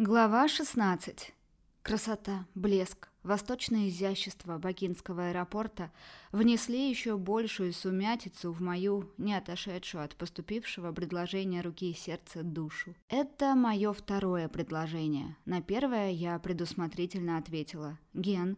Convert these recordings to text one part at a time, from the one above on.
Глава 16. Красота, блеск, восточное изящество бакинского аэропорта внесли еще большую сумятицу в мою, не отошедшую от поступившего предложения руки и сердца душу. Это мое второе предложение. На первое я предусмотрительно ответила. «Ген,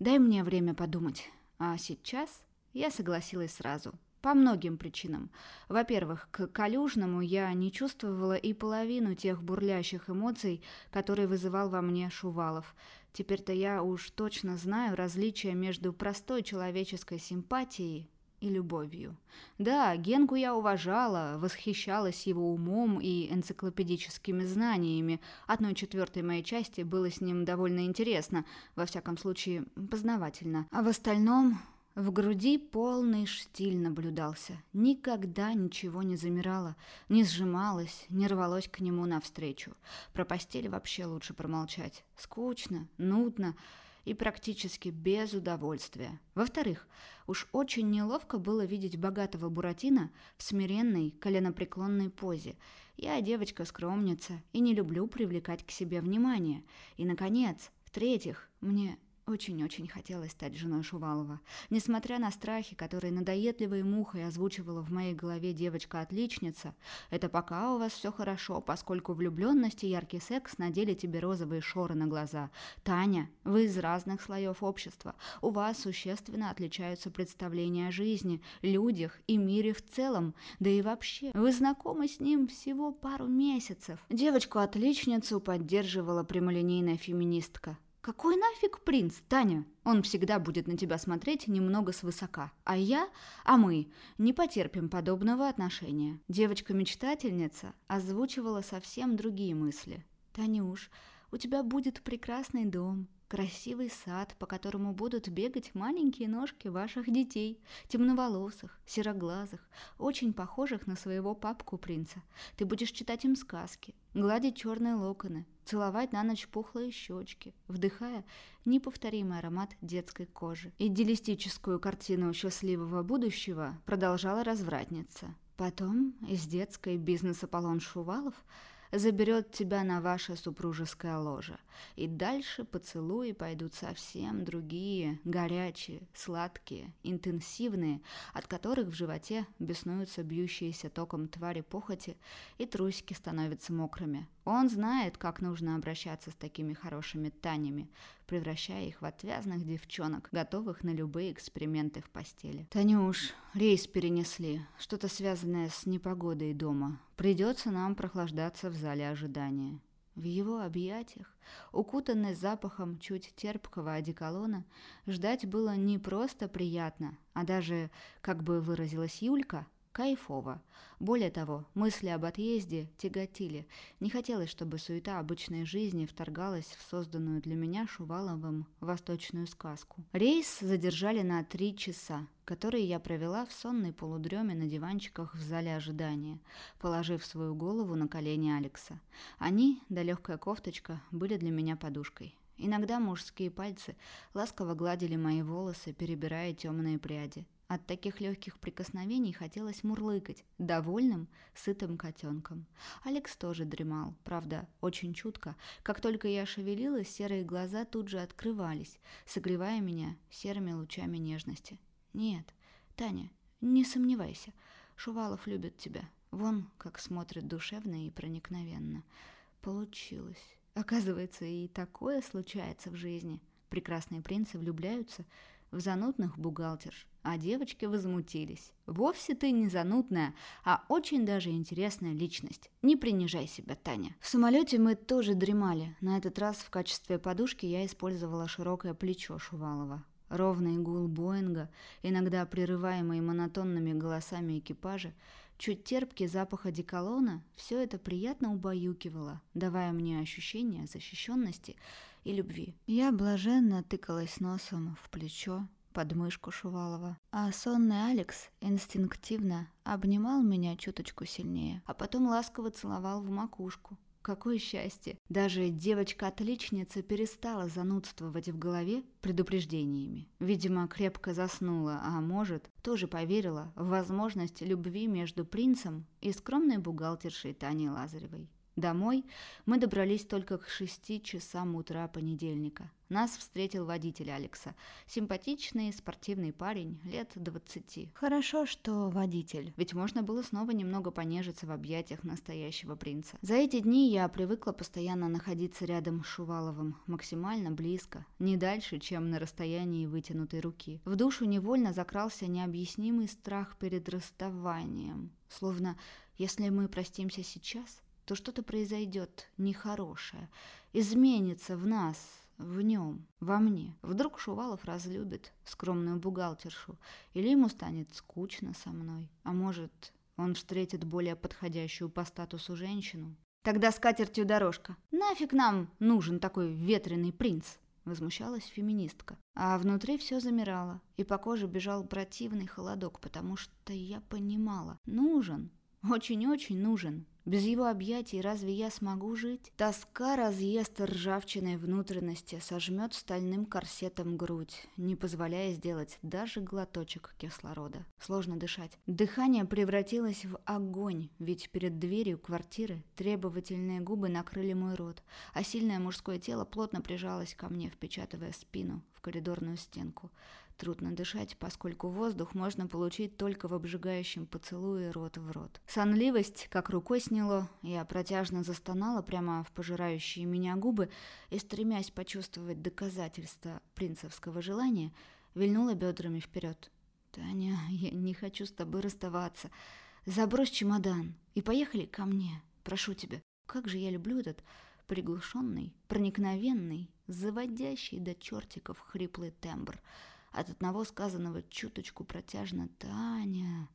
дай мне время подумать». А сейчас я согласилась сразу. По многим причинам. Во-первых, к Калюжному я не чувствовала и половину тех бурлящих эмоций, которые вызывал во мне Шувалов. Теперь-то я уж точно знаю различия между простой человеческой симпатией и любовью. Да, Генку я уважала, восхищалась его умом и энциклопедическими знаниями. Одной четвертой моей части было с ним довольно интересно, во всяком случае, познавательно. А в остальном в груди полный штиль наблюдался. Никогда ничего не замирало, не сжималось, не рвалось к нему навстречу. Про постель вообще лучше промолчать. Скучно, нудно и практически без удовольствия. Во-вторых, уж очень неловко было видеть богатого Буратино в смиренной, коленопреклонной позе. Я девочка-скромница и не люблю привлекать к себе внимание. И, наконец, в-третьих, мне очень-очень хотелось стать женой Шувалова. Несмотря на страхи, которые надоедливой мухой озвучивала в моей голове девочка-отличница, это пока у вас все хорошо, поскольку влюбленность и яркий секс надели тебе розовые шоры на глаза. Таня, вы из разных слоев общества. У вас существенно отличаются представления о жизни, людях и мире в целом. Да и вообще, вы знакомы с ним всего пару месяцев. Девочку-отличницу поддерживала прямолинейная феминистка. «Какой нафиг принц, Таня? Он всегда будет на тебя смотреть немного свысока. А я, а мы, не потерпим подобного отношения». Девочка-мечтательница озвучивала совсем другие мысли. «Танюш, у тебя будет прекрасный дом, красивый сад, по которому будут бегать маленькие ножки ваших детей, темноволосых, сероглазых, очень похожих на своего папку принца. Ты будешь читать им сказки, гладить черные локоны, целовать на ночь пухлые щечки, вдыхая неповторимый аромат детской кожи. Идеалистическую картину счастливого будущего продолжала развратница. Потом из детской бизнес-аполлон Шувалов – заберет тебя на ваше супружеское ложе. И дальше поцелуи пойдут совсем другие, горячие, сладкие, интенсивные, от которых в животе беснуются бьющиеся током твари похоти, и трусики становятся мокрыми. Он знает, как нужно обращаться с такими хорошими танями, превращая их в отвязных девчонок, готовых на любые эксперименты в постели. «Танюш, рейс перенесли. Что-то связанное с непогодой дома. Придется нам прохлаждаться в зале ожидания». В его объятиях, укутанный запахом чуть терпкого одеколона, ждать было не просто приятно, а даже, как бы выразилась Юлька, Кайфово. Более того, мысли об отъезде тяготили. Не хотелось, чтобы суета обычной жизни вторгалась в созданную для меня Шуваловым восточную сказку. Рейс задержали на три часа, которые я провела в сонной полудреме на диванчиках в зале ожидания, положив свою голову на колени Алекса. Они, да легкая кофточка, были для меня подушкой. Иногда мужские пальцы ласково гладили мои волосы, перебирая темные пряди. От таких легких прикосновений хотелось мурлыкать, довольным, сытым котенком. Алекс тоже дремал, правда, очень чутко. Как только я шевелилась, серые глаза тут же открывались, согревая меня серыми лучами нежности. «Нет, Таня, не сомневайся, Шувалов любит тебя. Вон, как смотрит душевно и проникновенно. Получилось. Оказывается, и такое случается в жизни. Прекрасные принцы влюбляются в занудных бухгалтерш, а девочки возмутились. «Вовсе ты не занудная, а очень даже интересная личность. Не принижай себя, Таня». В самолете мы тоже дремали. На этот раз в качестве подушки я использовала широкое плечо Шувалова. Ровный гул Боинга, иногда прерываемый монотонными голосами экипажа, чуть терпкий запах одеколона – все это приятно убаюкивало, давая мне ощущение защищенности и любви. Я блаженно тыкалась носом в плечо, подмышку Шувалова. А сонный Алекс инстинктивно обнимал меня чуточку сильнее, а потом ласково целовал в макушку. Какое счастье! Даже девочка-отличница перестала занудствовать в голове предупреждениями. Видимо, крепко заснула, а может, тоже поверила в возможность любви между принцем и скромной бухгалтершей Таней Лазаревой. Домой мы добрались только к шести часам утра понедельника. Нас встретил водитель Алекса. Симпатичный спортивный парень, лет двадцати. Хорошо, что водитель, ведь можно было снова немного понежиться в объятиях настоящего принца. За эти дни я привыкла постоянно находиться рядом с Шуваловым, максимально близко, не дальше, чем на расстоянии вытянутой руки. В душу невольно закрался необъяснимый страх перед расставанием. Словно, если мы простимся сейчас, то что-то произойдет нехорошее, изменится в нас, в нем, во мне. Вдруг Шувалов разлюбит скромную бухгалтершу, или ему станет скучно со мной, а может, он встретит более подходящую по статусу женщину. Тогда с катертью дорожка. Нафиг нам нужен такой ветреный принц? Возмущалась феминистка. А внутри все замирало, и по коже бежал противный холодок, потому что я понимала, нужен, очень-очень нужен. Без его объятий разве я смогу жить? Тоска разъест ржавчиной внутренности, сожмет стальным корсетом грудь, не позволяя сделать даже глоточек кислорода. Сложно дышать. Дыхание превратилось в огонь, ведь перед дверью квартиры требовательные губы накрыли мой рот, а сильное мужское тело плотно прижалось ко мне, впечатывая спину в коридорную стенку. Трудно дышать, поскольку воздух можно получить только в обжигающем поцелуе рот в рот. Сонливость как рукой сняло, я протяжно застонала прямо в пожирающие меня губы и, стремясь почувствовать доказательства принцевского желания, вильнула бедрами вперед. «Таня, я не хочу с тобой расставаться. Забрось чемодан и поехали ко мне. Прошу тебя. Как же я люблю этот приглушенный, проникновенный, заводящий до чертиков хриплый тембр». От одного сказанного чуточку протяжно «Таня!»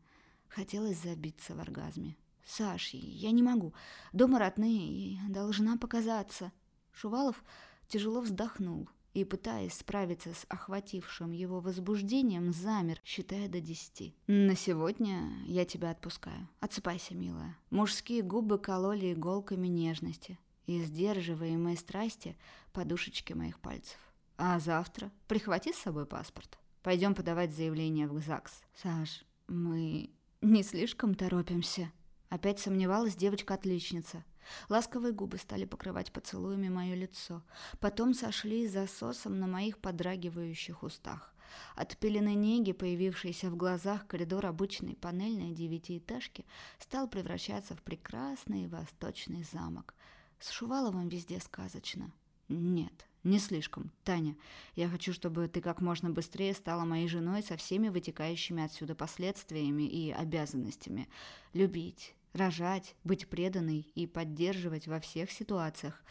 Хотелось забиться в оргазме. «Саш, я не могу. Дома родные, и должна показаться». Шувалов тяжело вздохнул и, пытаясь справиться с охватившим его возбуждением, замер, считая до десяти. «На сегодня я тебя отпускаю. Отсыпайся, милая». Мужские губы кололи иголками нежности и сдерживаемой страсти подушечки моих пальцев. А завтра прихвати с собой паспорт. Пойдем подавать заявление в ЗАГС. Саш, мы не слишком торопимся. Опять сомневалась девочка-отличница. Ласковые губы стали покрывать поцелуями мое лицо. Потом сошли засосом на моих подрагивающих устах. От пелены неги, появившейся в глазах, коридор обычной панельной девятиэтажки стал превращаться в прекрасный восточный замок. С Шуваловым везде сказочно. Нет, не слишком. Таня, я хочу, чтобы ты как можно быстрее стала моей женой со всеми вытекающими отсюда последствиями и обязанностями. Любить, рожать, быть преданной и поддерживать во всех ситуациях.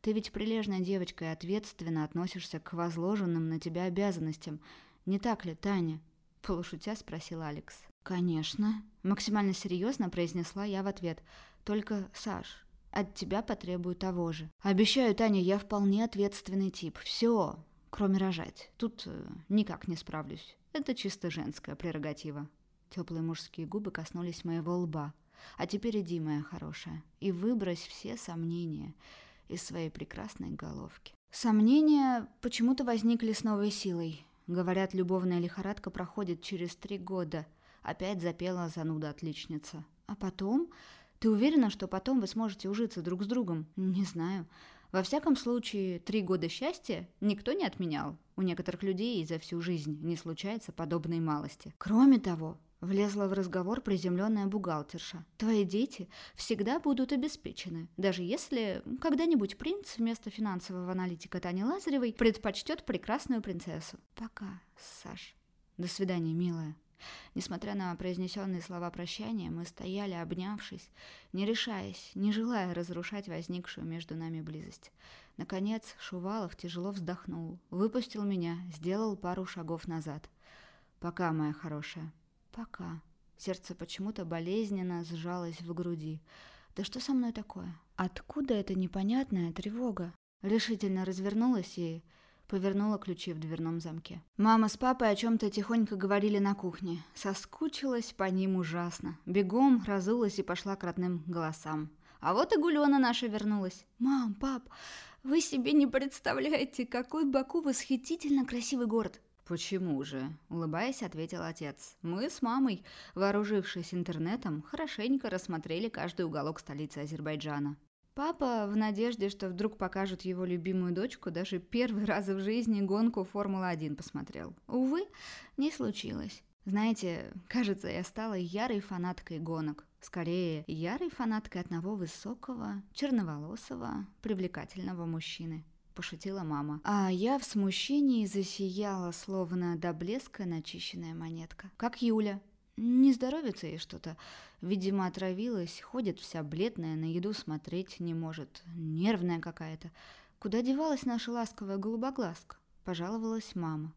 Ты ведь прилежная девочка и ответственно относишься к возложенным на тебя обязанностям. Не так ли, Таня? Полушутя спросил Алекс. Конечно. Максимально серьезно произнесла я в ответ. Только, Саш, от тебя потребую того же. Обещаю, Таня, я вполне ответственный тип. Все, кроме рожать. Тут э, никак не справлюсь. Это чисто женская прерогатива. Теплые мужские губы коснулись моего лба. А теперь иди, моя хорошая, и выбрось все сомнения из своей прекрасной головки. Сомнения почему-то возникли с новой силой. Говорят, любовная лихорадка проходит через три года. Опять запела зануда-отличница. А потом ты уверена, что потом вы сможете ужиться друг с другом? Не знаю. Во всяком случае, три года счастья никто не отменял. У некоторых людей за всю жизнь не случается подобной малости. Кроме того, Влезла в разговор приземленная бухгалтерша. «Твои дети всегда будут обеспечены, даже если когда-нибудь принц вместо финансового аналитика Тани Лазаревой предпочтет прекрасную принцессу. Пока, Саш. До свидания, милая». Несмотря на произнесенные слова прощания, мы стояли, обнявшись, не решаясь, не желая разрушать возникшую между нами близость. Наконец Шувалов тяжело вздохнул, выпустил меня, сделал пару шагов назад. «Пока, моя хорошая, пока». Сердце почему-то болезненно сжалось в груди. «Да что со мной такое? Откуда эта непонятная тревога?» Решительно развернулась и Повернула ключи в дверном замке. Мама с папой о чем-то тихонько говорили на кухне. Соскучилась по ним ужасно. Бегом разулась и пошла к родным голосам. А вот и Гулена наша вернулась. «Мам, пап, вы себе не представляете, какой Баку восхитительно красивый город!» «Почему же?» – улыбаясь, ответил отец. «Мы с мамой, вооружившись интернетом, хорошенько рассмотрели каждый уголок столицы Азербайджана. Папа, в надежде, что вдруг покажут его любимую дочку, даже первый раз в жизни гонку Формулы-1 посмотрел. Увы, не случилось. Знаете, кажется, я стала ярой фанаткой гонок. Скорее, ярой фанаткой одного высокого, черноволосого, привлекательного мужчины пошутила мама. А я в смущении засияла, словно до блеска начищенная монетка. Как Юля. Не здоровится ей что-то. Видимо, отравилась, ходит вся бледная, на еду смотреть не может. Нервная какая-то. Куда девалась наша ласковая голубоглазка? Пожаловалась мама.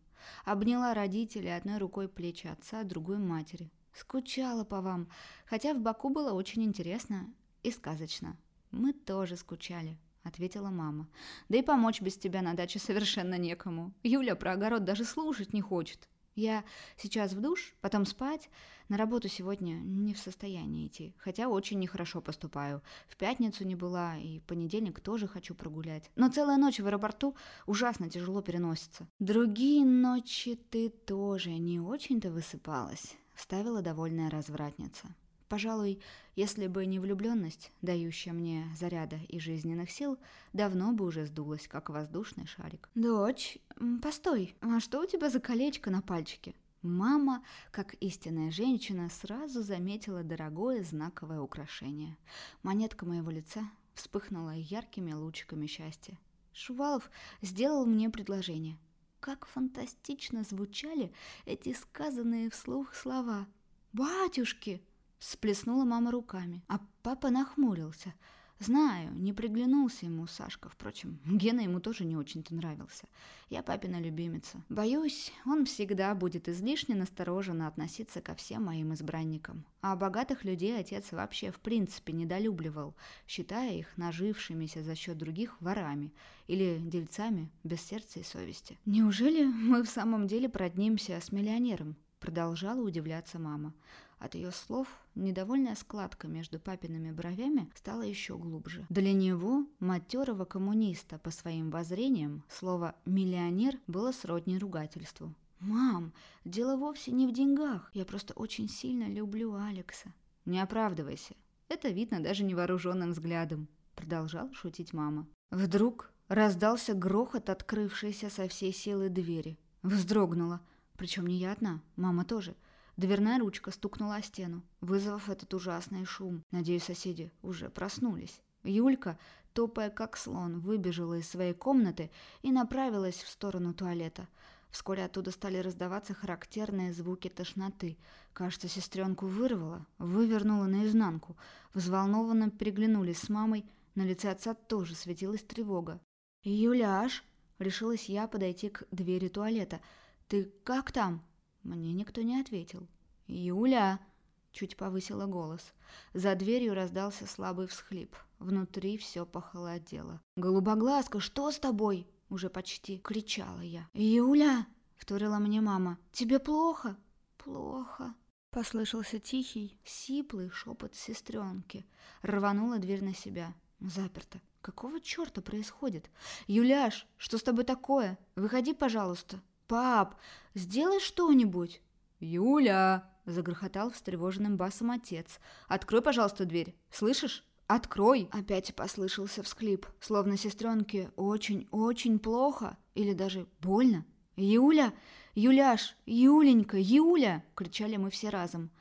Обняла родителей одной рукой плечи отца, другой матери. Скучала по вам, хотя в Баку было очень интересно и сказочно. Мы тоже скучали. — ответила мама. «Да и помочь без тебя на даче совершенно некому. Юля про огород даже слушать не хочет. Я сейчас в душ, потом спать. На работу сегодня не в состоянии идти, хотя очень нехорошо поступаю. В пятницу не была, и понедельник тоже хочу прогулять. Но целая ночь в аэропорту ужасно тяжело переносится. Другие ночи ты тоже не очень-то высыпалась», — вставила довольная развратница. Пожалуй, если бы не влюбленность, дающая мне заряда и жизненных сил, давно бы уже сдулась, как воздушный шарик. «Дочь, постой, а что у тебя за колечко на пальчике?» Мама, как истинная женщина, сразу заметила дорогое знаковое украшение. Монетка моего лица вспыхнула яркими лучиками счастья. Шувалов сделал мне предложение. Как фантастично звучали эти сказанные вслух слова. «Батюшки!» Сплеснула мама руками, а папа нахмурился. Знаю, не приглянулся ему Сашка, впрочем, Гена ему тоже не очень-то нравился. Я папина любимица. Боюсь, он всегда будет излишне настороженно относиться ко всем моим избранникам. А богатых людей отец вообще в принципе недолюбливал, считая их нажившимися за счет других ворами или дельцами без сердца и совести. «Неужели мы в самом деле проднимся с миллионером?» Продолжала удивляться мама. От ее слов недовольная складка между папиными бровями стала еще глубже. Для него, матерого коммуниста по своим воззрениям, слово «миллионер» было сродни ругательству. «Мам, дело вовсе не в деньгах. Я просто очень сильно люблю Алекса». «Не оправдывайся. Это видно даже невооруженным взглядом», — продолжала шутить мама. Вдруг раздался грохот открывшейся со всей силы двери. Вздрогнула. Причем не я одна, мама тоже — Дверная ручка стукнула о стену, вызвав этот ужасный шум. Надеюсь, соседи уже проснулись. Юлька, топая как слон, выбежала из своей комнаты и направилась в сторону туалета. Вскоре оттуда стали раздаваться характерные звуки тошноты. Кажется, сестренку вырвало, вывернуло наизнанку. Взволнованно переглянулись с мамой. На лице отца тоже светилась тревога. «Юляш!» — решилась я подойти к двери туалета. «Ты как там?» Мне никто не ответил. «Юля!» — чуть повысила голос. За дверью раздался слабый всхлип. Внутри все похолодело. «Голубоглазка, что с тобой?» — уже почти кричала я. «Юля!» — вторила мне мама. «Тебе плохо?» «Плохо», — послышался тихий, сиплый шепот сестренки. Рванула дверь на себя. Заперта. Какого черта происходит? «Юляш, что с тобой такое? Выходи, пожалуйста!» «Пап, сделай что-нибудь!» «Юля!» – загрохотал встревоженным басом отец. «Открой, пожалуйста, дверь. Слышишь? Открой!» Опять послышался всклип, словно сестренке очень-очень плохо или даже больно. «Юля! Юляш! Юленька! Юля!» – кричали мы все разом.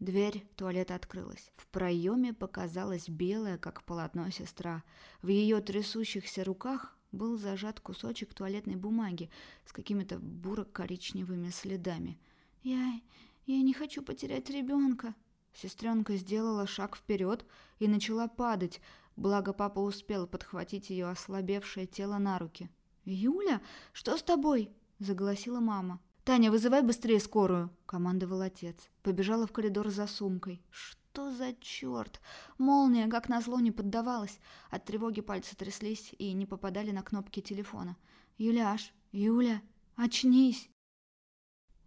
Дверь туалета открылась. В проеме показалась белая, как полотно, сестра. В ее трясущихся руках был зажат кусочек туалетной бумаги с какими-то буро-коричневыми следами. «Я... я не хочу потерять ребенка!» Сестренка сделала шаг вперед и начала падать, благо папа успел подхватить ее ослабевшее тело на руки. «Юля, что с тобой?» – заголосила мама. «Таня, вызывай быстрее скорую!» – командовал отец. Побежала в коридор за сумкой. «Что?» Что за черт? Молния, как назло, не поддавалась. От тревоги пальцы тряслись и не попадали на кнопки телефона. «Юляш! Юля! Очнись!»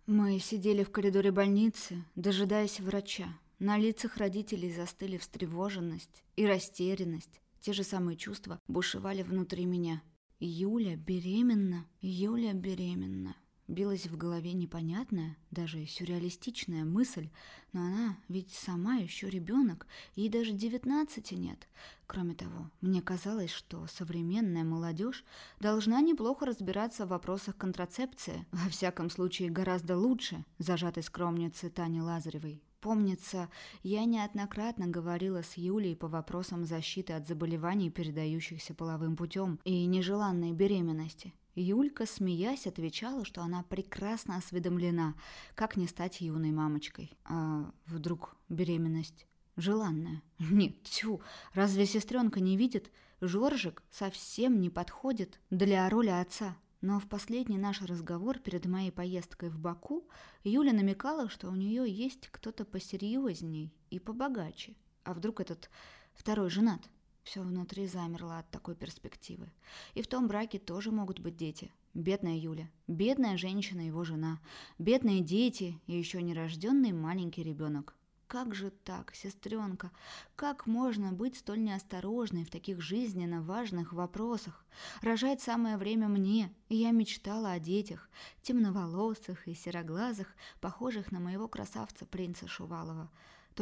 Мы сидели в коридоре больницы, дожидаясь врача. На лицах родителей застыли встревоженность и растерянность. Те же самые чувства бушевали внутри меня. Юля беременна, Юля беременна. Билась в голове непонятная, даже сюрреалистичная мысль, но она ведь сама еще ребенок, ей даже девятнадцати нет. Кроме того, мне казалось, что современная молодежь должна неплохо разбираться в вопросах контрацепции, во всяком случае гораздо лучше зажатой скромницы Тани Лазаревой. Помнится, я неоднократно говорила с Юлей по вопросам защиты от заболеваний, передающихся половым путем, и нежеланной беременности. Юлька, смеясь, отвечала, что она прекрасно осведомлена, как не стать юной мамочкой. А вдруг беременность желанная? Нет, тьфу, разве сестренка не видит? Жоржик совсем не подходит для роли отца. Но в последний наш разговор перед моей поездкой в Баку Юля намекала, что у нее есть кто-то посерьезней и побогаче. А вдруг этот второй женат? Все внутри замерло от такой перспективы. И в том браке тоже могут быть дети. Бедная Юля, бедная женщина, его жена, бедные дети и еще нерожденный маленький ребенок. Как же так, сестренка? Как можно быть столь неосторожной в таких жизненно важных вопросах? Рожать самое время мне, и я мечтала о детях, темноволосых и сероглазых, похожих на моего красавца принца Шувалова.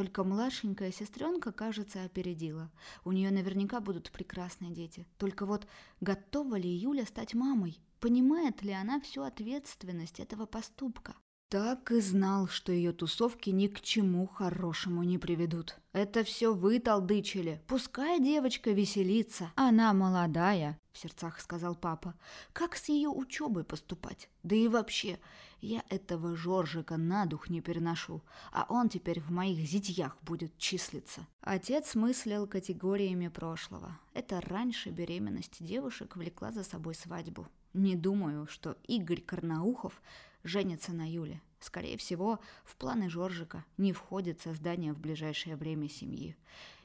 Только младшенькая сестренка, кажется, опередила. У нее наверняка будут прекрасные дети. Только вот готова ли Юля стать мамой? Понимает ли она всю ответственность этого поступка? Так и знал, что ее тусовки ни к чему хорошему не приведут. Это все вы толдычили. Пускай девочка веселится. Она молодая, в сердцах сказал папа. Как с ее учебой поступать? Да и вообще, я этого Жоржика на дух не переношу, а он теперь в моих зятьях будет числиться. Отец мыслил категориями прошлого. Это раньше беременность девушек влекла за собой свадьбу. Не думаю, что Игорь Карнаухов женится на Юле. Скорее всего, в планы Жоржика не входит создание в ближайшее время семьи.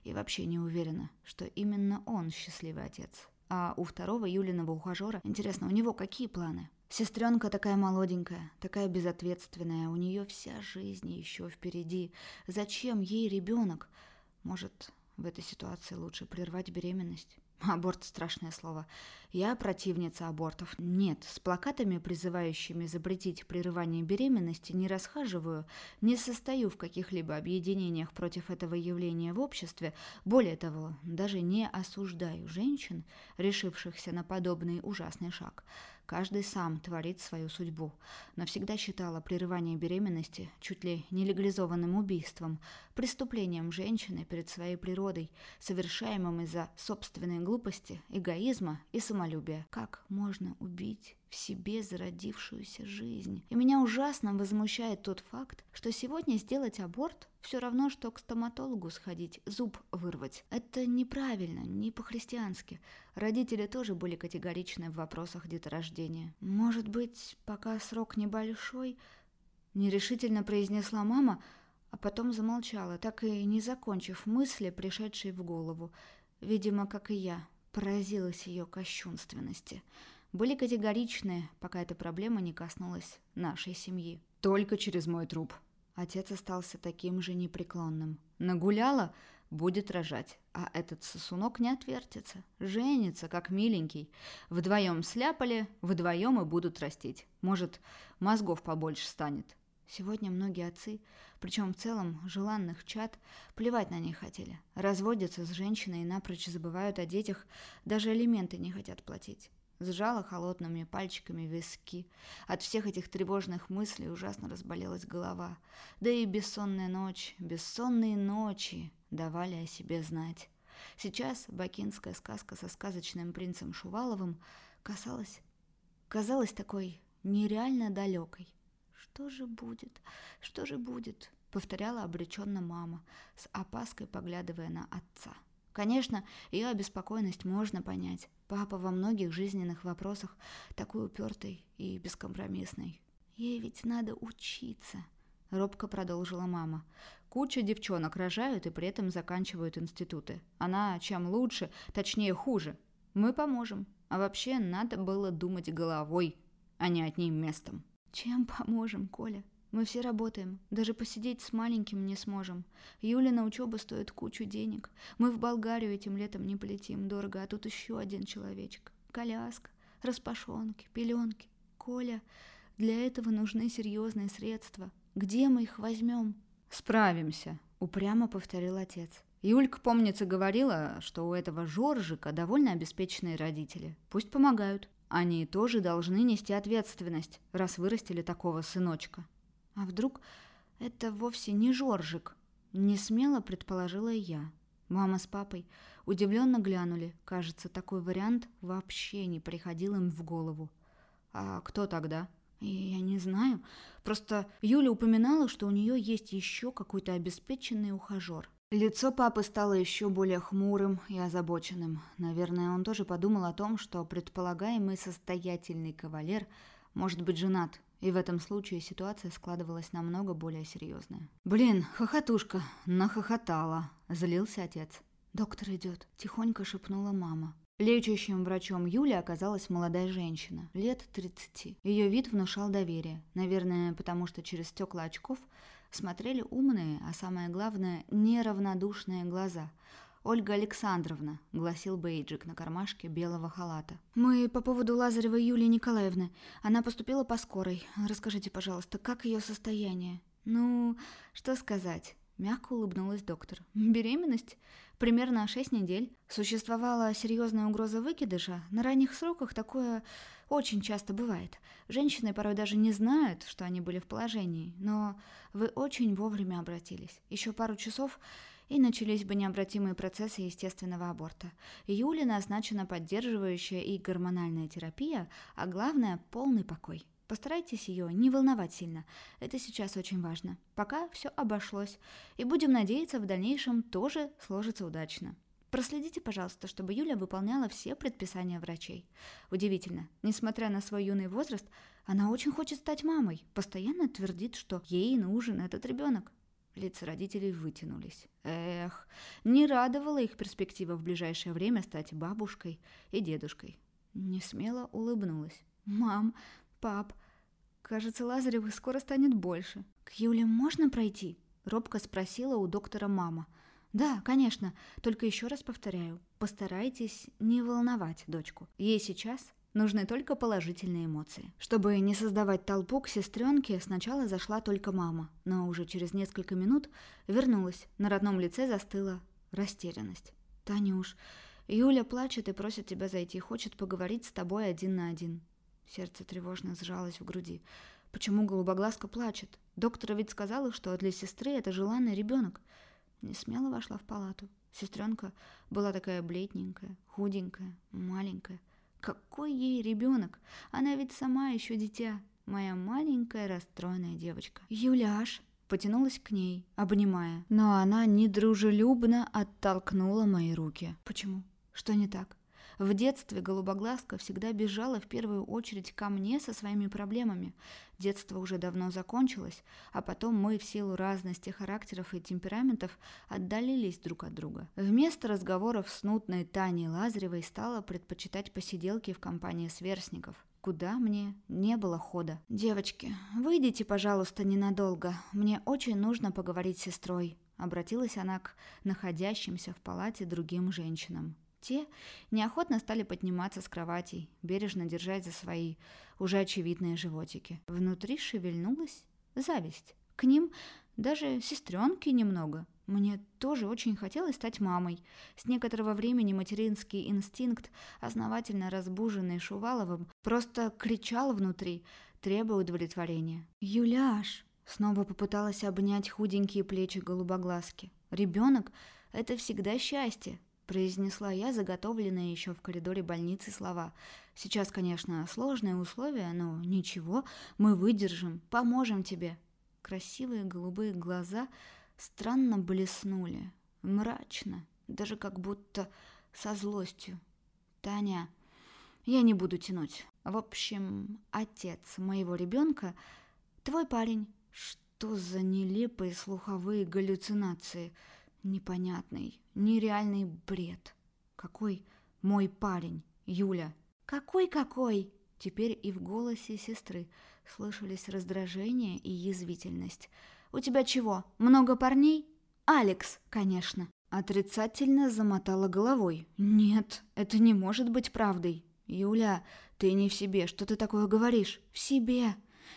И вообще не уверена, что именно он счастливый отец. А у второго Юлиного ухажера, интересно, у него какие планы? Сестренка такая молоденькая, такая безответственная, у нее вся жизнь еще впереди. Зачем ей ребенок? Может, в этой ситуации лучше прервать беременность? Аборт – страшное слово. Я противница абортов. Нет, с плакатами, призывающими запретить прерывание беременности, не расхаживаю, не состою в каких-либо объединениях против этого явления в обществе. Более того, даже не осуждаю женщин, решившихся на подобный ужасный шаг – Каждый сам творит свою судьбу. Но всегда считала прерывание беременности чуть ли не легализованным убийством, преступлением женщины перед своей природой, совершаемым из-за собственной глупости, эгоизма и самолюбия. Как можно убить в себе зародившуюся жизнь. И меня ужасно возмущает тот факт, что сегодня сделать аборт все равно, что к стоматологу сходить, зуб вырвать. Это неправильно, не по-христиански. Родители тоже были категоричны в вопросах деторождения. Может быть, пока срок небольшой, нерешительно произнесла мама, а потом замолчала, так и не закончив мысли, пришедшей в голову. Видимо, как и я, поразилась ее кощунственности были категоричны, пока эта проблема не коснулась нашей семьи. Только через мой труп. Отец остался таким же непреклонным. Нагуляла – будет рожать, а этот сосунок не отвертится. Женится, как миленький. Вдвоем сляпали, вдвоем и будут растить. Может, мозгов побольше станет. Сегодня многие отцы, причем в целом желанных чад, плевать на них хотели. Разводятся с женщиной и напрочь забывают о детях, даже алименты не хотят платить. Сжала холодными пальчиками виски. От всех этих тревожных мыслей ужасно разболелась голова. Да и бессонная ночь, бессонные ночи давали о себе знать. Сейчас бакинская сказка со сказочным принцем Шуваловым казалась, казалась такой нереально далекой. «Что же будет? Что же будет?» — повторяла обреченно мама, с опаской поглядывая на отца. Конечно, ее обеспокоенность можно понять. Папа во многих жизненных вопросах такой упертый и бескомпромиссный. Ей ведь надо учиться, робко продолжила мама. Куча девчонок рожают и при этом заканчивают институты. Она чем лучше, точнее хуже. Мы поможем. А вообще надо было думать головой, а не одним местом. Чем поможем, Коля? Мы все работаем, даже посидеть с маленьким не сможем. Юлина учеба стоит кучу денег. Мы в Болгарию этим летом не полетим дорого, а тут еще один человечек. Коляска, распашонки, пеленки. Коля, Для этого нужны серьезные средства. Где мы их возьмем?» «Справимся», — упрямо повторил отец. Юлька, помнится, говорила, что у этого Жоржика довольно обеспеченные родители. Пусть помогают. Они тоже должны нести ответственность, раз вырастили такого сыночка. А вдруг это вовсе не Жоржик? Не смело предположила я. Мама с папой удивленно глянули. Кажется, такой вариант вообще не приходил им в голову. А кто тогда? Я не знаю. Просто Юля упоминала, что у нее есть еще какой-то обеспеченный ухажер. Лицо папы стало еще более хмурым и озабоченным. Наверное, он тоже подумал о том, что предполагаемый состоятельный кавалер может быть женат, и в этом случае ситуация складывалась намного более серьезная. «Блин, хохотушка, нахохотала», – залился отец. «Доктор идет», – тихонько шепнула мама. Лечащим врачом Юли оказалась молодая женщина, лет 30. Ее вид внушал доверие, наверное, потому что через стекла очков смотрели умные, а самое главное, неравнодушные глаза. «Ольга Александровна», — гласил бейджик на кармашке белого халата. «Мы по поводу Лазаревой Юлии Николаевны. Она поступила по скорой. Расскажите, пожалуйста, как ее состояние?» «Ну, что сказать?» Мягко улыбнулась доктор. «Беременность? Примерно 6 недель. Существовала серьезная угроза выкидыша. На ранних сроках такое очень часто бывает. Женщины порой даже не знают, что они были в положении. Но вы очень вовремя обратились. Еще пару часов, и начались бы необратимые процессы естественного аборта. Юле назначена поддерживающая и гормональная терапия, а главное – полный покой. Постарайтесь ее не волновать сильно. Это сейчас очень важно. Пока все обошлось. И будем надеяться, в дальнейшем тоже сложится удачно. Проследите, пожалуйста, чтобы Юля выполняла все предписания врачей. Удивительно, несмотря на свой юный возраст, она очень хочет стать мамой. Постоянно твердит, что ей нужен этот ребенок. Лица родителей вытянулись. Эх, не радовала их перспектива в ближайшее время стать бабушкой и дедушкой. Не смело улыбнулась. «Мам, «Пап, кажется, Лазаревых скоро станет больше. К Юле можно пройти?» — робко спросила у доктора мама. «Да, конечно, только еще раз повторяю, постарайтесь не волновать дочку. Ей сейчас нужны только положительные эмоции». Чтобы не создавать толпу, к сестренке сначала зашла только мама, но уже через несколько минут вернулась. На родном лице застыла растерянность. «Танюш, Юля плачет и просит тебя зайти, хочет поговорить с тобой один на один. Сердце тревожно сжалось в груди. Почему голубоглазка плачет? Доктор ведь сказала, что для сестры это желанный ребенок. Не смело вошла в палату. Сестренка была такая бледненькая, худенькая, маленькая. Какой ей ребенок? Она ведь сама еще дитя. Моя маленькая расстроенная девочка. Юляш потянулась к ней, обнимая, но она недружелюбно оттолкнула мои руки. Почему? Что не так? В детстве голубоглазка всегда бежала в первую очередь ко мне со своими проблемами. Детство уже давно закончилось, а потом мы в силу разности характеров и темпераментов отдалились друг от друга. Вместо разговоров с нутной Таней Лазаревой стала предпочитать посиделки в компании сверстников куда мне не было хода. «Девочки, выйдите, пожалуйста, ненадолго. Мне очень нужно поговорить с сестрой», — обратилась она к находящимся в палате другим женщинам. Те неохотно стали подниматься с кроватей, бережно держать за свои уже очевидные животики. Внутри шевельнулась зависть. К ним даже сестренки немного. Мне тоже очень хотелось стать мамой. С некоторого времени материнский инстинкт, основательно разбуженный Шуваловым, просто кричал внутри, требуя удовлетворения. «Юляш!» Снова попыталась обнять худенькие плечи голубоглазки. «Ребенок — это всегда счастье произнесла я заготовленные еще в коридоре больницы слова. Сейчас, конечно, сложные условия, но ничего, мы выдержим, поможем тебе. Красивые голубые глаза странно блеснули, мрачно, даже как будто со злостью. Таня, я не буду тянуть. В общем, отец моего ребенка твой парень. Что за нелепые слуховые галлюцинации? Непонятный, нереальный бред. Какой мой парень, Юля? Какой-какой? Теперь и в голосе сестры слышались раздражение и язвительность. «У тебя чего, много парней?» «Алекс, конечно». Отрицательно замотала головой. «Нет, это не может быть правдой». «Юля, ты не в себе, что ты такое говоришь?» «В себе.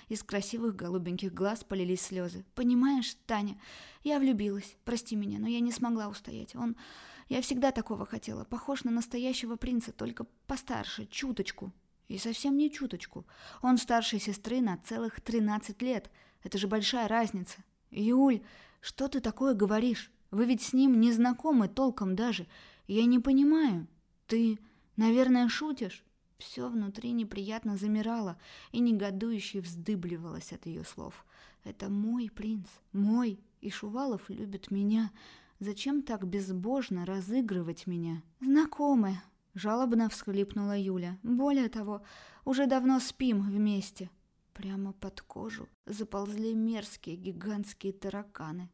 Из красивых голубеньких глаз полились слезы. «Понимаешь, Таня, я влюбилась. Прости меня, но я не смогла устоять. Он... Я всегда такого хотела. Похож на настоящего принца, только постарше, чуточку. И совсем не чуточку. Он старше сестры на целых тринадцать лет. Это же большая разница. Юль, что ты такое говоришь? Вы ведь с ним не знакомы толком даже. Я не понимаю. Ты, наверное, шутишь?» Все внутри неприятно замирало и негодующе вздыбливалось от ее слов. «Это мой принц, мой, и Шувалов любит меня. Зачем так безбожно разыгрывать меня?» «Знакомы», — жалобно всхлипнула Юля. «Более того, уже давно спим вместе». Прямо под кожу заползли мерзкие гигантские тараканы.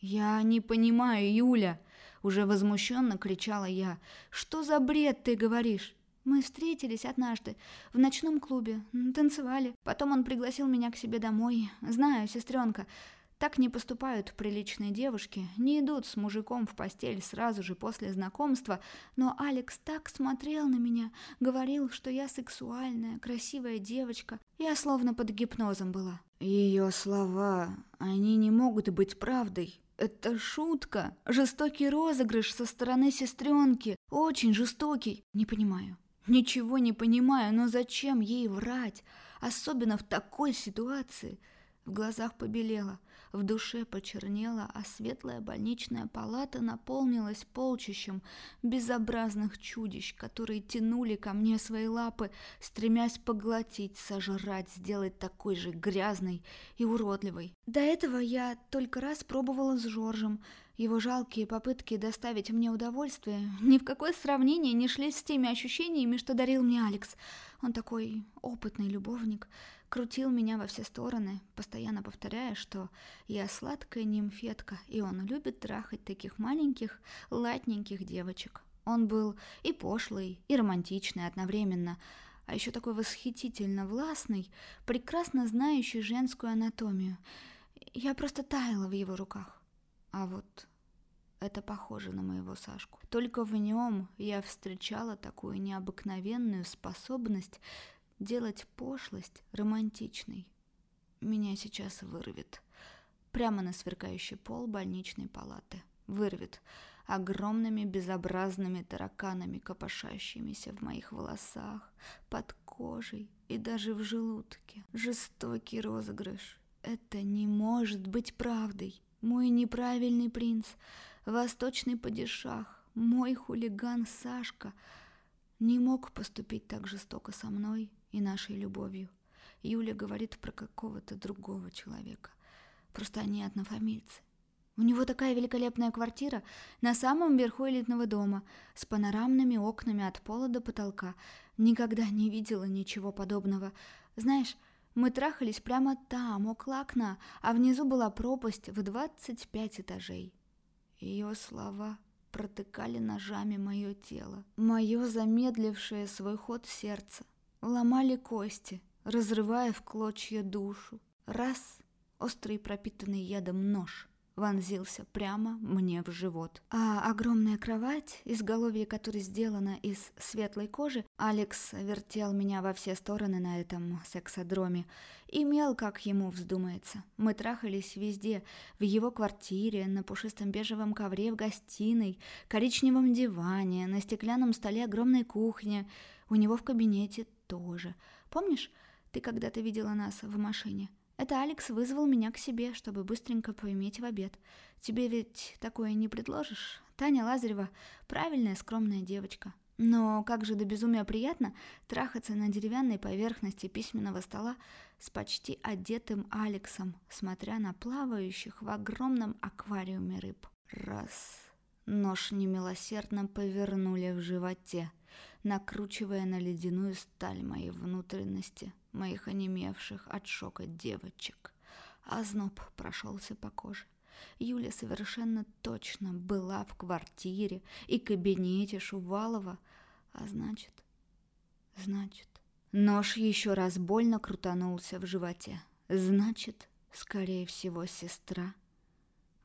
«Я не понимаю, Юля!» — уже возмущенно кричала я. «Что за бред ты говоришь?» Мы встретились однажды в ночном клубе, танцевали. Потом он пригласил меня к себе домой. Знаю, сестренка, так не поступают приличные девушки, не идут с мужиком в постель сразу же после знакомства, но Алекс так смотрел на меня, говорил, что я сексуальная, красивая девочка. Я словно под гипнозом была. Ее слова, они не могут быть правдой. Это шутка, жестокий розыгрыш со стороны сестренки, очень жестокий. Не понимаю. Ничего не понимаю, но зачем ей врать, особенно в такой ситуации? В глазах побелело, в душе почернело, а светлая больничная палата наполнилась полчищем безобразных чудищ, которые тянули ко мне свои лапы, стремясь поглотить, сожрать, сделать такой же грязной и уродливой. До этого я только раз пробовала с Жоржем, его жалкие попытки доставить мне удовольствие ни в какое сравнение не шли с теми ощущениями, что дарил мне Алекс. Он такой опытный любовник, крутил меня во все стороны, постоянно повторяя, что я сладкая нимфетка, и он любит трахать таких маленьких, латненьких девочек. Он был и пошлый, и романтичный одновременно, а еще такой восхитительно властный, прекрасно знающий женскую анатомию. Я просто таяла в его руках. А вот это похоже на моего Сашку. Только в нем я встречала такую необыкновенную способность делать пошлость романтичной. Меня сейчас вырвет. Прямо на сверкающий пол больничной палаты. Вырвет огромными безобразными тараканами, копошащимися в моих волосах, под кожей и даже в желудке. Жестокий розыгрыш. Это не может быть правдой. Мой неправильный принц, восточный падишах, мой хулиган Сашка не мог поступить так жестоко со мной и нашей любовью. Юля говорит про какого-то другого человека. Просто они однофамильцы. У него такая великолепная квартира на самом верху элитного дома, с панорамными окнами от пола до потолка. Никогда не видела ничего подобного. Знаешь, мы трахались прямо там, около окна, а внизу была пропасть в двадцать пять этажей. Ее слова протыкали ножами мое тело, мое замедлившее свой ход сердце, ломали кости, разрывая в клочья душу. Раз — острый пропитанный ядом нож — вонзился прямо мне в живот. А огромная кровать, изголовье которой сделано из светлой кожи, Алекс вертел меня во все стороны на этом сексодроме, имел, как ему вздумается. Мы трахались везде, в его квартире, на пушистом бежевом ковре в гостиной, коричневом диване, на стеклянном столе огромной кухни, у него в кабинете тоже. Помнишь, ты когда-то видела нас в машине? Это Алекс вызвал меня к себе, чтобы быстренько поиметь в обед. Тебе ведь такое не предложишь? Таня Лазарева – правильная, скромная девочка. Но как же до безумия приятно трахаться на деревянной поверхности письменного стола с почти одетым Алексом, смотря на плавающих в огромном аквариуме рыб. Раз. Нож немилосердно повернули в животе, накручивая на ледяную сталь моей внутренности – моих онемевших от шока девочек. А зноб прошелся по коже. Юля совершенно точно была в квартире и кабинете Шувалова, а значит, значит... Нож еще раз больно крутанулся в животе. Значит, скорее всего, сестра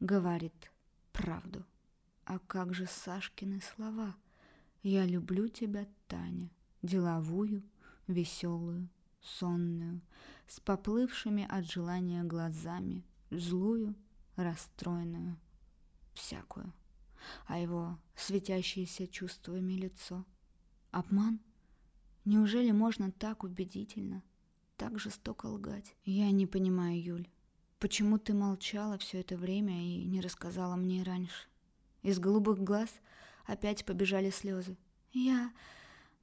говорит правду. А как же Сашкины слова? «Я люблю тебя, Таня, деловую, веселую, сонную, с поплывшими от желания глазами, злую, расстроенную, всякую. А его светящееся чувствами лицо. Обман? Неужели можно так убедительно, так жестоко лгать? Я не понимаю, Юль. Почему ты молчала все это время и не рассказала мне раньше? Из голубых глаз опять побежали слезы. Я...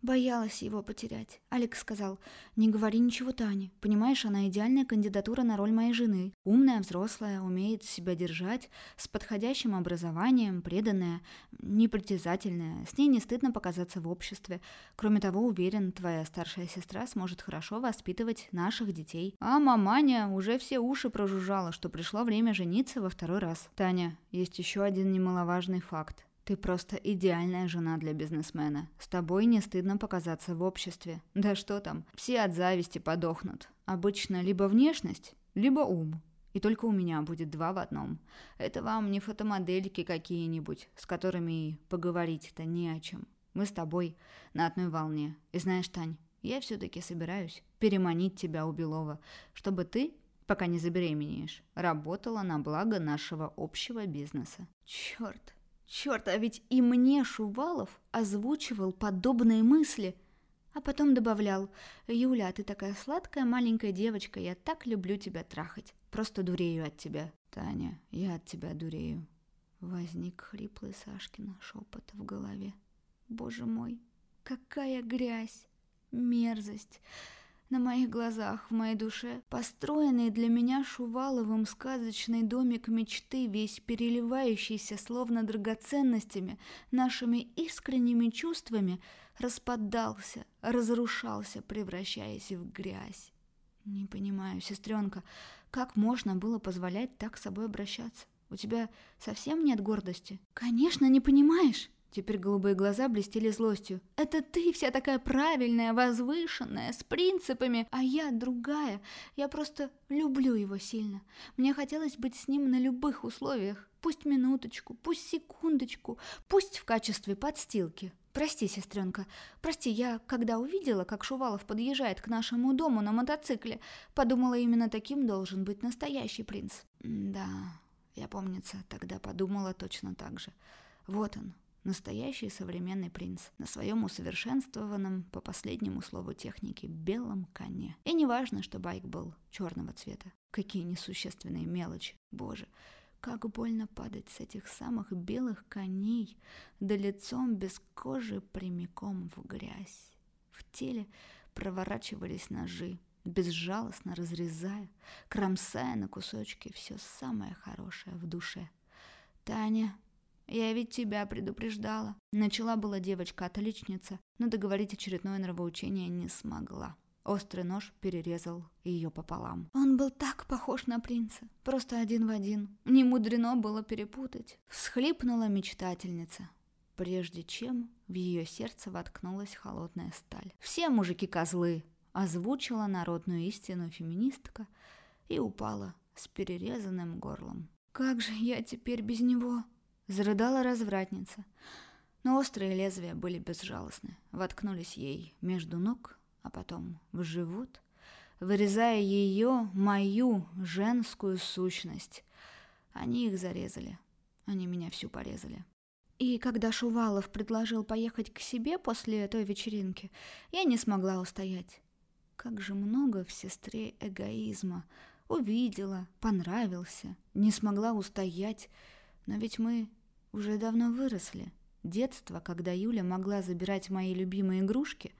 Боялась его потерять. Алекс сказал, не говори ничего Тане. Понимаешь, она идеальная кандидатура на роль моей жены. Умная, взрослая, умеет себя держать, с подходящим образованием, преданная, непритязательная. С ней не стыдно показаться в обществе. Кроме того, уверен, твоя старшая сестра сможет хорошо воспитывать наших детей. А маманя уже все уши прожужжала, что пришло время жениться во второй раз. Таня, есть еще один немаловажный факт. Ты просто идеальная жена для бизнесмена. С тобой не стыдно показаться в обществе. Да что там, все от зависти подохнут. Обычно либо внешность, либо ум. И только у меня будет два в одном. Это вам не фотомодельки какие-нибудь, с которыми поговорить-то не о чем. Мы с тобой на одной волне. И знаешь, Тань, я все-таки собираюсь переманить тебя у Белова, чтобы ты, пока не забеременеешь, работала на благо нашего общего бизнеса. Черт, Черт, а ведь и мне Шувалов озвучивал подобные мысли. А потом добавлял, «Юля, ты такая сладкая маленькая девочка, я так люблю тебя трахать. Просто дурею от тебя». «Таня, я от тебя дурею». Возник хриплый Сашкина шепот в голове. «Боже мой, какая грязь, мерзость!» На моих глазах, в моей душе, построенный для меня Шуваловым сказочный домик мечты, весь переливающийся словно драгоценностями, нашими искренними чувствами, распадался, разрушался, превращаясь в грязь. Не понимаю, сестренка, как можно было позволять так с собой обращаться? У тебя совсем нет гордости? Конечно, не понимаешь. Теперь голубые глаза блестели злостью. «Это ты вся такая правильная, возвышенная, с принципами, а я другая. Я просто люблю его сильно. Мне хотелось быть с ним на любых условиях. Пусть минуточку, пусть секундочку, пусть в качестве подстилки. Прости, сестренка, прости, я, когда увидела, как Шувалов подъезжает к нашему дому на мотоцикле, подумала, именно таким должен быть настоящий принц. Да, я, помнится, тогда подумала точно так же. Вот он, Настоящий современный принц на своем усовершенствованном, по последнему слову техники, белом коне. И не важно, что байк был черного цвета. Какие несущественные мелочи. Боже, как больно падать с этих самых белых коней, да лицом без кожи прямиком в грязь. В теле проворачивались ножи, безжалостно разрезая, кромсая на кусочки все самое хорошее в душе. Таня «Я ведь тебя предупреждала». Начала была девочка-отличница, но договорить очередное нравоучение не смогла. Острый нож перерезал ее пополам. Он был так похож на принца, просто один в один. Не мудрено было перепутать. Всхлипнула мечтательница, прежде чем в ее сердце воткнулась холодная сталь. «Все мужики козлы!» озвучила народную истину феминистка и упала с перерезанным горлом. «Как же я теперь без него?» Зарыдала развратница. Но острые лезвия были безжалостны, воткнулись ей между ног, а потом в живот, вырезая ее, мою женскую сущность. Они их зарезали, они меня всю порезали. И когда Шувалов предложил поехать к себе после той вечеринки, я не смогла устоять. Как же много в сестре эгоизма. Увидела, понравился, не смогла устоять. Но ведь мы уже давно выросли. Детство, когда Юля могла забирать мои любимые игрушки,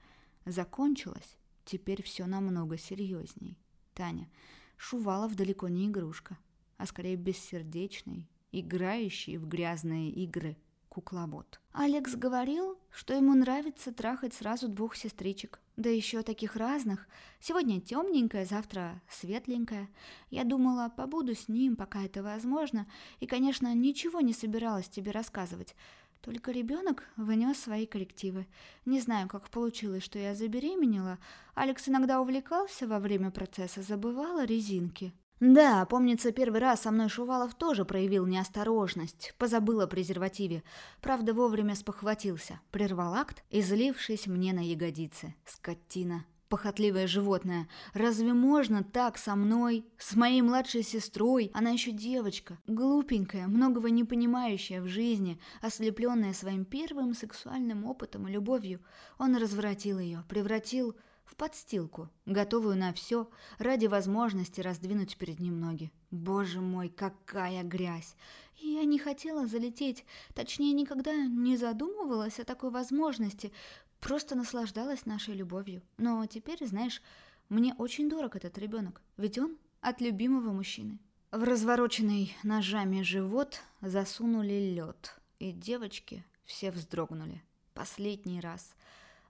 закончилось. Теперь все намного серьезней. Таня, Шувалов далеко не игрушка, а скорее бессердечный, играющий в грязные игры кукловод. Алекс говорил, что ему нравится трахать сразу двух сестричек, да еще таких разных. Сегодня темненькая, завтра светленькая. Я думала, побуду с ним, пока это возможно, и, конечно, ничего не собиралась тебе рассказывать. Только ребенок внес свои коррективы. Не знаю, как получилось, что я забеременела. Алекс иногда увлекался во время процесса, забывала резинки. Да, помнится, первый раз со мной Шувалов тоже проявил неосторожность, позабыл о презервативе. Правда, вовремя спохватился, прервал акт, излившись мне на ягодицы. Скотина. похотливое животное. Разве можно так со мной, с моей младшей сестрой? Она еще девочка, глупенькая, многого не понимающая в жизни, ослепленная своим первым сексуальным опытом и любовью. Он развратил ее, превратил в подстилку, готовую на все, ради возможности раздвинуть перед ним ноги. Боже мой, какая грязь! Я не хотела залететь, точнее, никогда не задумывалась о такой возможности, просто наслаждалась нашей любовью. Но теперь, знаешь, мне очень дорог этот ребенок, ведь он от любимого мужчины. В развороченный ножами живот засунули лед, и девочки все вздрогнули. Последний раз,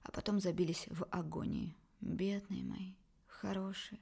а потом забились в агонии. Бедные мои, хорошие,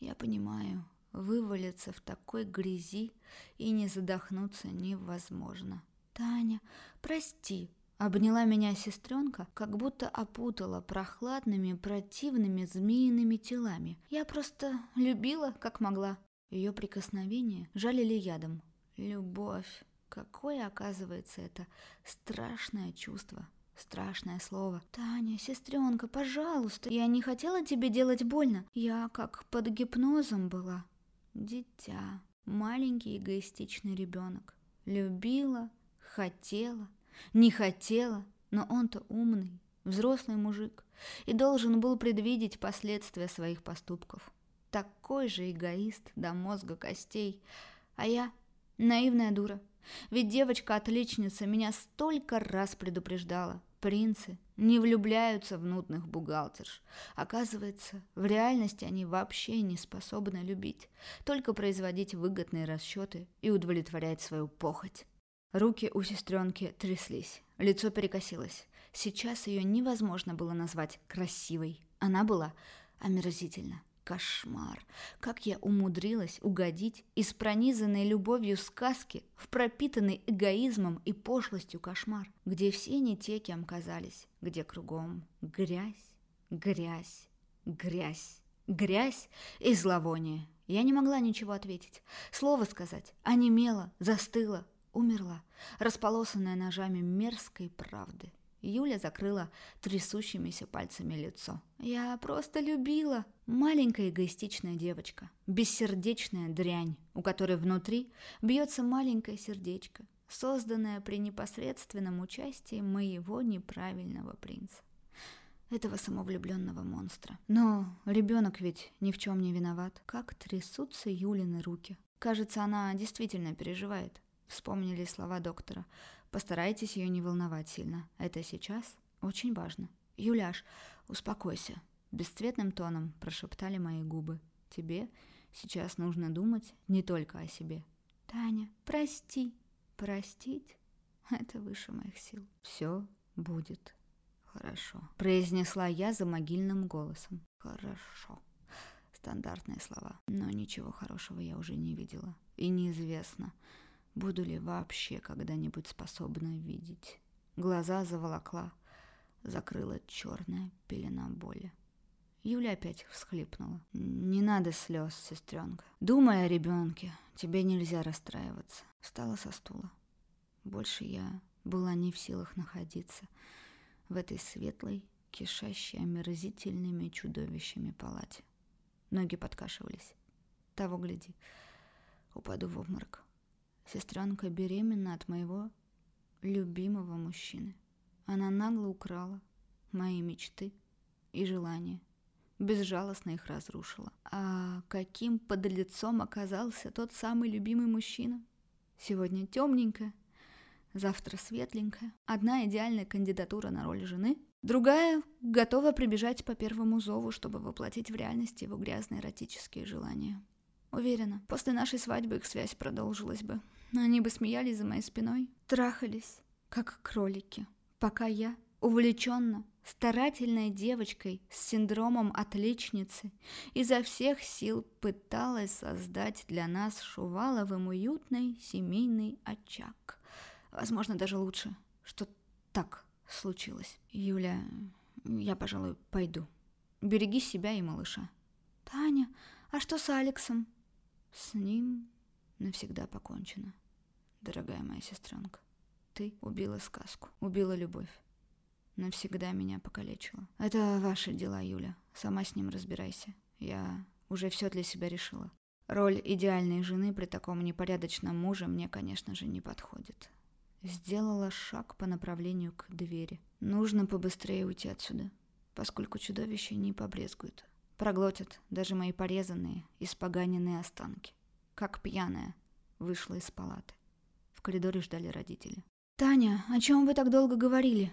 я понимаю, вывалиться в такой грязи и не задохнуться невозможно. Таня, прости, обняла меня сестренка, как будто опутала прохладными, противными змеиными телами. Я просто любила, как могла. Ее прикосновения жалили ядом. Любовь. Какое, оказывается, это страшное чувство. Страшное слово. «Таня, сестренка, пожалуйста, я не хотела тебе делать больно. Я как под гипнозом была». Дитя, маленький эгоистичный ребенок. Любила, хотела, не хотела, но он-то умный, взрослый мужик и должен был предвидеть последствия своих поступков. Такой же эгоист до мозга костей. А я наивная дура. Ведь девочка-отличница меня столько раз предупреждала. Принцы не влюбляются в нудных бухгалтерш. Оказывается, в реальности они вообще не способны любить, только производить выгодные расчеты и удовлетворять свою похоть. Руки у сестренки тряслись, лицо перекосилось. Сейчас ее невозможно было назвать красивой. Она была омерзительна. Кошмар! Как я умудрилась угодить из пронизанной любовью сказки в пропитанный эгоизмом и пошлостью кошмар, где все не те, кем казались, где кругом грязь, грязь, грязь, грязь и зловоние. Я не могла ничего ответить, слово сказать, онемела, застыла, умерла, располосанная ножами мерзкой правды. Юля закрыла трясущимися пальцами лицо. «Я просто любила!» Маленькая эгоистичная девочка, бессердечная дрянь, у которой внутри бьется маленькое сердечко, созданное при непосредственном участии моего неправильного принца. Этого самовлюбленного монстра. Но ребенок ведь ни в чем не виноват. Как трясутся Юлины руки. Кажется, она действительно переживает. Вспомнили слова доктора. Постарайтесь ее не волновать сильно. Это сейчас очень важно. Юляш, успокойся. Бесцветным тоном прошептали мои губы. Тебе сейчас нужно думать не только о себе. Таня, прости. Простить — это выше моих сил. Все будет хорошо. Произнесла я за могильным голосом. Хорошо. Стандартные слова. Но ничего хорошего я уже не видела. И неизвестно, Буду ли вообще когда-нибудь способна видеть? Глаза заволокла, закрыла черная пелена боли. Юля опять всхлипнула. «Не надо слез, сестренка. Думай о ребенке. Тебе нельзя расстраиваться». Встала со стула. Больше я была не в силах находиться в этой светлой, кишащей омерзительными чудовищами палате. Ноги подкашивались. Того гляди, упаду в обморок. Сестренка беременна от моего любимого мужчины. Она нагло украла мои мечты и желания, безжалостно их разрушила. А каким подлецом оказался тот самый любимый мужчина? Сегодня темненькая, завтра светленькая. Одна идеальная кандидатура на роль жены, другая готова прибежать по первому зову, чтобы воплотить в реальность его грязные эротические желания. Уверена, после нашей свадьбы их связь продолжилась бы. Они бы смеялись за моей спиной, трахались, как кролики, пока я, увлеченно, старательной девочкой с синдромом отличницы, изо всех сил пыталась создать для нас Шуваловым уютный семейный очаг. Возможно, даже лучше, что так случилось. Юля, я, пожалуй, пойду. Береги себя и малыша. Таня, а что с Алексом? С ним навсегда покончено дорогая моя сестренка. Ты убила сказку, убила любовь. навсегда меня покалечило. Это ваши дела, Юля. Сама с ним разбирайся. Я уже все для себя решила. Роль идеальной жены при таком непорядочном муже мне, конечно же, не подходит. Сделала шаг по направлению к двери. Нужно побыстрее уйти отсюда, поскольку чудовище не побрезгует. Проглотят даже мои порезанные, испоганенные останки. Как пьяная вышла из палаты. В коридоре ждали родители. «Таня, о чем вы так долго говорили?»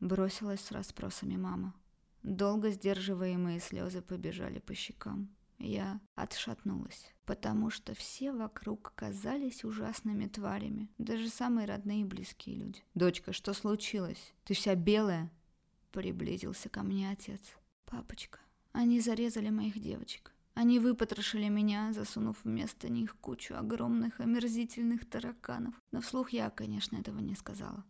Бросилась с расспросами мама. Долго сдерживаемые слезы побежали по щекам. Я отшатнулась, потому что все вокруг казались ужасными тварями, даже самые родные и близкие люди. «Дочка, что случилось? Ты вся белая?» Приблизился ко мне отец. «Папочка, они зарезали моих девочек. Они выпотрошили меня, засунув вместо них кучу огромных омерзительных тараканов. Но вслух я, конечно, этого не сказала.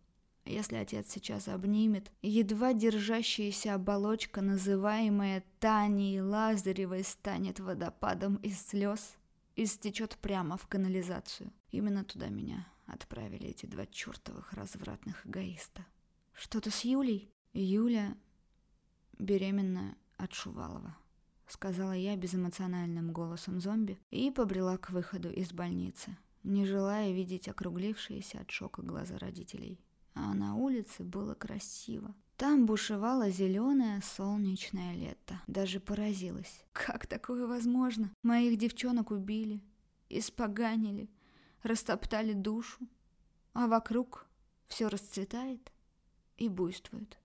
Если отец сейчас обнимет, едва держащаяся оболочка, называемая Таней Лазаревой, станет водопадом из слез и стечет прямо в канализацию. Именно туда меня отправили эти два чертовых развратных эгоиста. Что-то с Юлей? Юля беременна от Шувалова сказала я безэмоциональным голосом зомби и побрела к выходу из больницы, не желая видеть округлившиеся от шока глаза родителей. А на улице было красиво. Там бушевало зеленое солнечное лето. Даже поразилась. Как такое возможно? Моих девчонок убили, испоганили, растоптали душу, а вокруг все расцветает и буйствует.